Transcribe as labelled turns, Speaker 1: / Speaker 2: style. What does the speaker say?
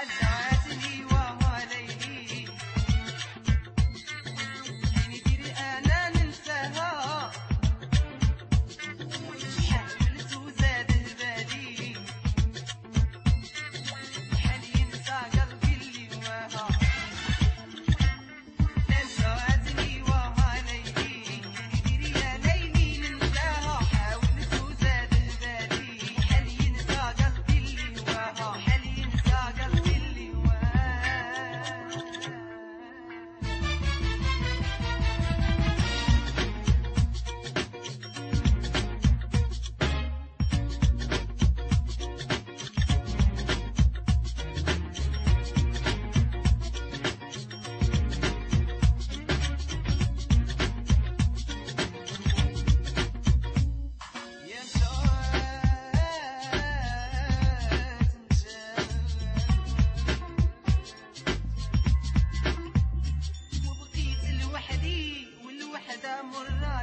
Speaker 1: I've done. estamos la